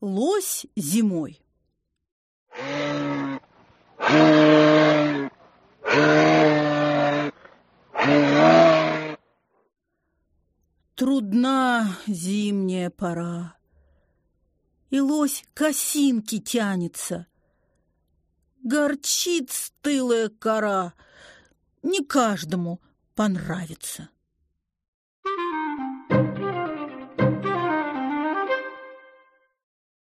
Лось зимой. Трудна зимняя пора, И лось косинки тянется. Горчит стылая кора, Не каждому понравится.